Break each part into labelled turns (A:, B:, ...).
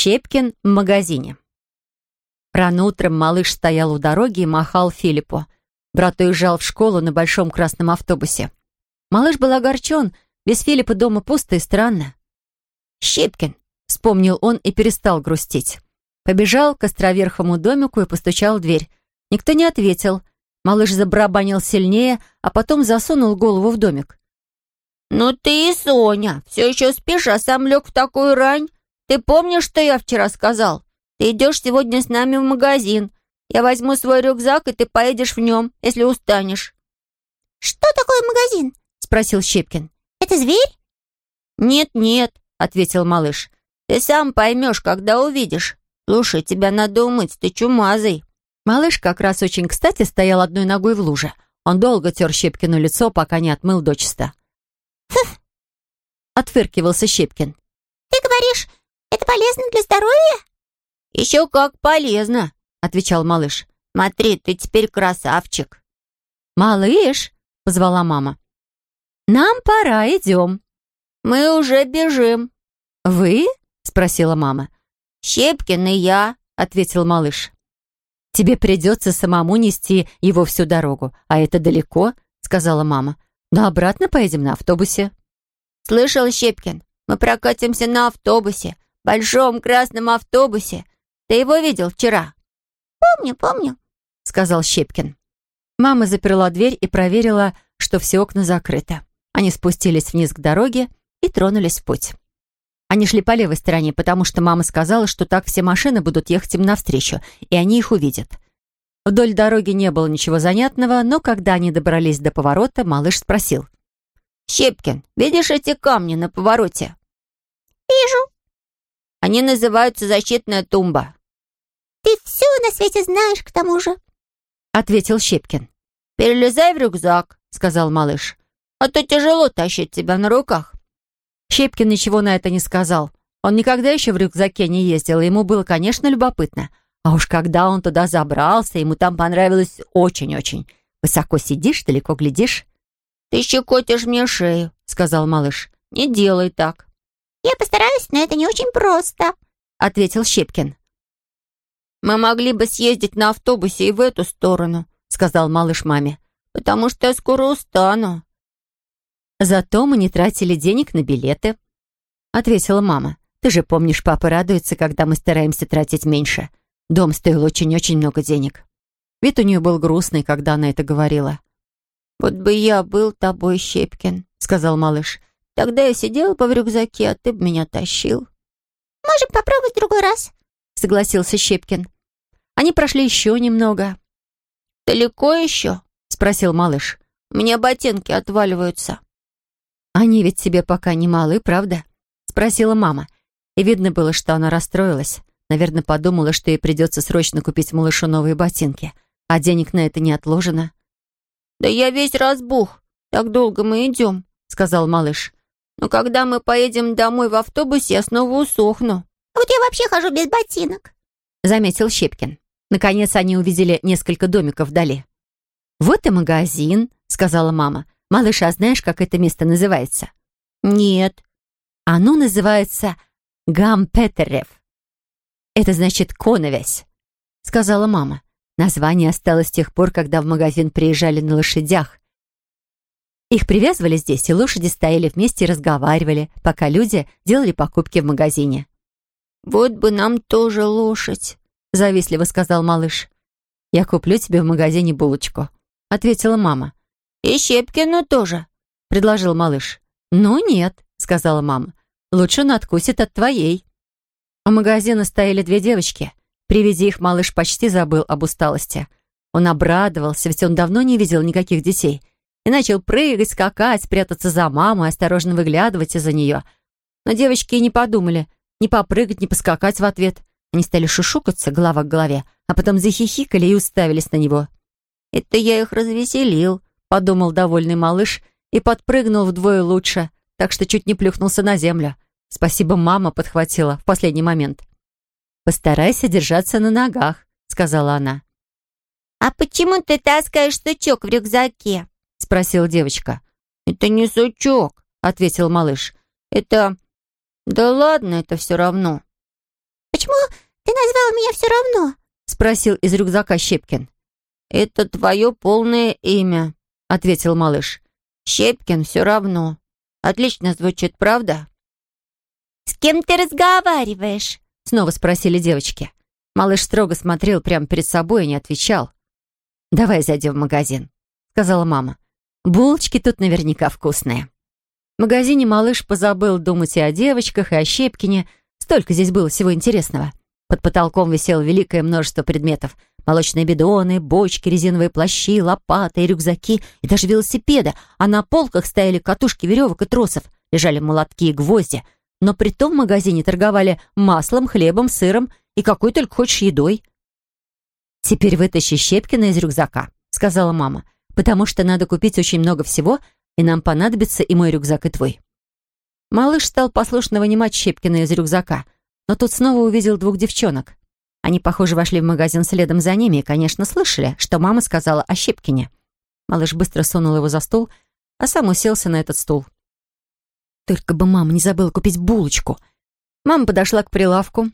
A: Щепкин в магазине. Рано утром малыш стоял у дороги и махал Филиппу. Брат уезжал в школу на большом красном автобусе. Малыш был огорчен. Без Филиппа дома пусто и странно. «Щепкин!» — вспомнил он и перестал грустить. Побежал к островерхому домику и постучал в дверь. Никто не ответил. Малыш забарабанил сильнее, а потом засунул голову в домик.
B: «Ну ты и Соня, все еще спишь, а сам лег в такую рань? Ты помнишь, что я вчера сказал? Ты идешь сегодня с нами в магазин. Я возьму свой рюкзак, и ты поедешь в нем, если устанешь».
C: «Что такое магазин?» — спросил Щепкин. «Это зверь?»
B: «Нет-нет», — ответил малыш. «Ты сам поймешь, когда увидишь. Слушай, тебя надо умыть, ты чумазый».
A: Малыш как раз очень кстати стоял одной ногой в луже. Он долго тер Щепкину лицо, пока не отмыл дочисто.
C: «Фуф!»
A: — отфыркивался Щепкин.
C: «Ты говоришь, это полезно для здоровья?»
B: «Еще как полезно», — отвечал малыш. «Смотри, ты теперь красавчик».
A: «Малыш!» — позвала мама. «Нам пора, идем».
B: «Мы уже бежим».
A: «Вы?» — спросила мама.
B: «Щепкин и я», — ответил малыш.
A: «Тебе придется самому нести его всю дорогу, а это далеко», — сказала мама. «Но обратно поедем на автобусе».
B: «Слышал, Щепкин, мы прокатимся на автобусе, большом красном автобусе. Ты его видел вчера?»
C: «Помню, помню», —
A: сказал Щепкин. Мама заперла дверь и проверила, что все окна закрыты. Они спустились вниз к дороге и тронулись в путь. Они шли по левой стороне, потому что мама сказала, что так все машины будут ехать им навстречу, и они их увидят. Вдоль дороги не было ничего занятного, но когда они добрались до поворота, малыш спросил.
B: «Щепкин, видишь эти камни на повороте?»
C: «Вижу».
B: «Они называются защитная тумба».
C: «Ты все на свете знаешь, к тому же», —
A: ответил Щепкин.
B: «Перелезай в рюкзак», — сказал малыш. «А то тяжело тащить тебя на руках».
A: Щепкин ничего на это не сказал. Он никогда еще в рюкзаке не ездил, и ему было, конечно, любопытно. А уж когда он туда забрался, ему там понравилось очень-очень. Высоко сидишь, далеко глядишь.
B: «Ты щекотишь мне шею», — сказал малыш. «Не делай так».
C: «Я постараюсь, но это не очень просто», —
A: ответил Щепкин.
B: «Мы могли бы съездить на автобусе и в эту сторону», — сказал малыш маме, «потому что я скоро устану».
A: «Зато мы не тратили денег на билеты», — ответила мама. «Ты же помнишь, папа радуется, когда мы стараемся тратить меньше. Дом стоил очень-очень много денег». Вид у нее был грустный, когда она это говорила.
B: «Вот бы я был тобой, Щепкин», — сказал малыш. «Тогда я сидел бы в рюкзаке, а ты бы меня тащил».
C: «Можем попробовать в другой раз», —
A: согласился Щепкин. Они прошли еще немного.
B: «Далеко еще?» — спросил малыш. «У меня ботинки отваливаются».
A: «Они ведь тебе пока не малы, правда?» — спросила мама. И видно было, что она расстроилась. Наверное, подумала, что ей придется срочно купить малышу новые ботинки, а денег на это не отложено.
B: «Да я весь разбух. Так долго мы идем», — сказал малыш. «Но когда мы поедем домой в автобусе, я снова усохну».
C: «А вот я вообще хожу без ботинок», —
A: заметил Щепкин. Наконец они увидели несколько домиков вдали. «Вот и магазин», — сказала мама. «Малыш, а знаешь, как это место называется?»
B: «Нет».
A: «Оно называется Гампетерев. Это значит «коновязь», — сказала мама. Название осталось с тех пор, когда в магазин приезжали на лошадях. Их привязывали здесь, и лошади стояли вместе и разговаривали, пока люди делали покупки в магазине.
B: «Вот бы нам тоже лошадь», — завистливо сказал малыш.
A: «Я куплю тебе в магазине булочку», — ответила мама.
B: «И Щепкину тоже», —
A: предложил малыш. «Ну нет», — сказала мама. «Лучше он откусит от твоей». У магазина стояли две девочки. При виде их малыш почти забыл об усталости. Он обрадовался, ведь он давно не видел никаких детей. И начал прыгать, скакать, прятаться за маму, осторожно выглядывать из-за нее. Но девочки и не подумали ни попрыгать, ни поскакать в ответ. Они стали шушукаться голова к голове, а потом захихикали и уставились на него.
B: «Это я их развеселил»,
A: подумал довольный малыш и подпрыгнул вдвое лучше, так что чуть не плюхнулся на землю. Спасибо, мама подхватила в последний момент. «Постарайся держаться на ногах», — сказала она.
C: «А почему ты таскаешь сучок в рюкзаке?»
A: — спросила девочка.
B: «Это не сучок», — ответил малыш. «Это... Да ладно, это все равно».
C: почему ты назвал меня все равно?»
A: — спросил из рюкзака Щепкин.
B: «Это твое полное имя», — ответил малыш. «Щепкин все равно. Отлично звучит, правда?»
C: «С кем ты разговариваешь?»
A: — снова спросили девочки. Малыш строго смотрел прямо перед собой и не отвечал. «Давай зайдем в магазин», — сказала мама. «Булочки тут наверняка вкусные». В магазине малыш позабыл думать и о девочках, и о Щепкине. Столько здесь было всего интересного. Под потолком висело великое множество предметов. Молочные бидоны, бочки, резиновые плащи, лопаты и рюкзаки, и даже велосипеды. А на полках стояли катушки веревок и тросов, лежали молотки и гвозди. Но при том в магазине торговали маслом, хлебом, сыром и какой только хочешь едой. «Теперь вытащи Щепкина из рюкзака», — сказала мама, «потому что надо купить очень много всего, и нам понадобится и мой рюкзак, и твой». Малыш стал послушно вынимать Щепкина из рюкзака, но тут снова увидел двух девчонок. Они, похоже, вошли в магазин следом за ними и, конечно, слышали, что мама сказала о Щепкине. Малыш быстро сунул его за стол, а сам уселся на этот стул. Только бы мама не забыла купить булочку. Мама подошла к прилавку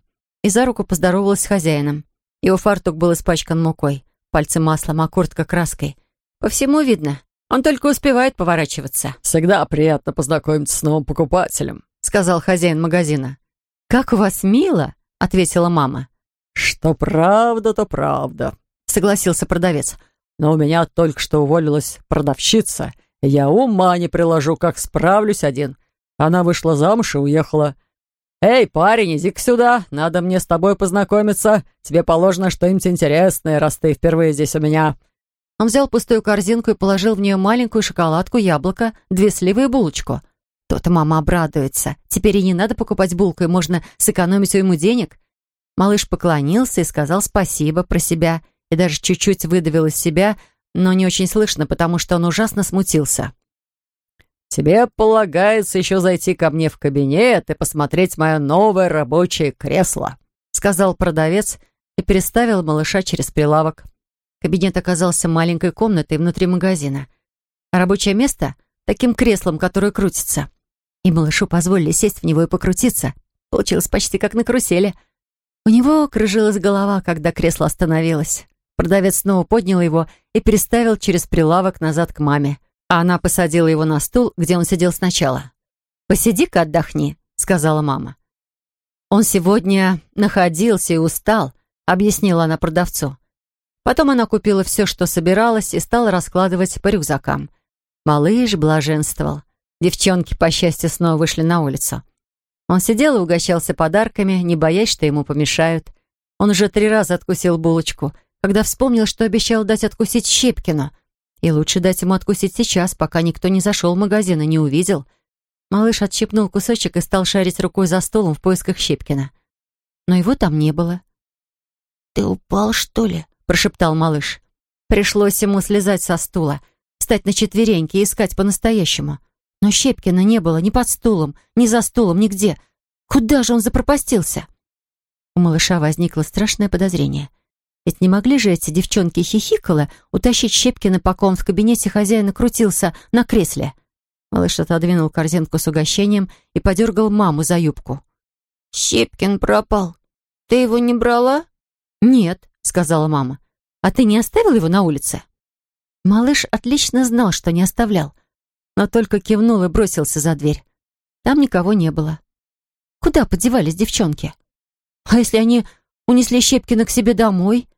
A: и за руку поздоровалась с хозяином. Его фартук был испачкан мукой, пальцы маслом, а куртка краской. По всему видно, он только успевает поворачиваться.
D: «Всегда приятно познакомиться с новым покупателем», —
A: сказал хозяин магазина. «Как у вас мило!» — ответила мама.
D: «Что правда, то правда», — согласился продавец. «Но у меня только что уволилась продавщица, я ума не приложу, как справлюсь один. Она вышла замуж и уехала. Эй, парень, иди-ка сюда, надо мне с тобой познакомиться. Тебе положено что-нибудь интересное, раз ты впервые здесь у меня.
A: Он взял пустую корзинку и положил в нее маленькую шоколадку, яблоко, две сливы и булочку. То-то мама обрадуется. Теперь и не надо покупать булку, и можно сэкономить ему денег. Малыш поклонился и сказал спасибо про себя, и даже чуть-чуть выдавил из себя, но не очень слышно, потому что он ужасно смутился.
D: «Тебе полагается еще зайти ко мне в кабинет и посмотреть мое новое рабочее кресло», сказал продавец и переставил малыша через прилавок. Кабинет оказался маленькой комнатой внутри магазина. Рабочее место — таким креслом, которое крутится. И малышу позволили сесть в него и покрутиться. Получилось почти как на карусели. У него кружилась голова, когда кресло остановилось. Продавец снова поднял его и переставил через прилавок назад к маме. А она посадила его на стул, где он сидел сначала. «Посиди-ка, отдохни», — сказала мама. «Он сегодня находился и устал», — объяснила она продавцу. Потом она купила все, что собиралась, и стала раскладывать по рюкзакам. Малыш блаженствовал. Девчонки, по счастью, снова вышли на улицу. Он сидел и угощался подарками, не боясь, что ему помешают. Он уже три раза откусил булочку, когда вспомнил, что обещал дать откусить Щепкину. И лучше дать ему откусить сейчас, пока никто не зашел в магазин и не увидел. Малыш отщипнул кусочек и стал шарить рукой за столом в поисках Щепкина. Но его там не было.
B: «Ты упал, что ли?»
A: Прошептал малыш. Пришлось ему слезать со стула, встать на четвереньки и искать по-настоящему. Но Щепкина не было ни под стулом, ни за стулом, нигде. Куда же он запропастился? У малыша возникло страшное подозрение. Ведь не могли же эти девчонки хихикала утащить Щепкина, пока он в кабинете хозяина крутился на кресле. Малыш отодвинул корзинку с угощением и подергал маму за юбку.
B: «Щепкин пропал. Ты его не брала?»
A: «Нет», сказала мама. «А ты не оставил его на улице?» Малыш отлично знал, что не оставлял, но только кивнул и бросился за дверь. Там никого не было. Куда подевались девчонки? А если они унесли Щепкина к себе домой?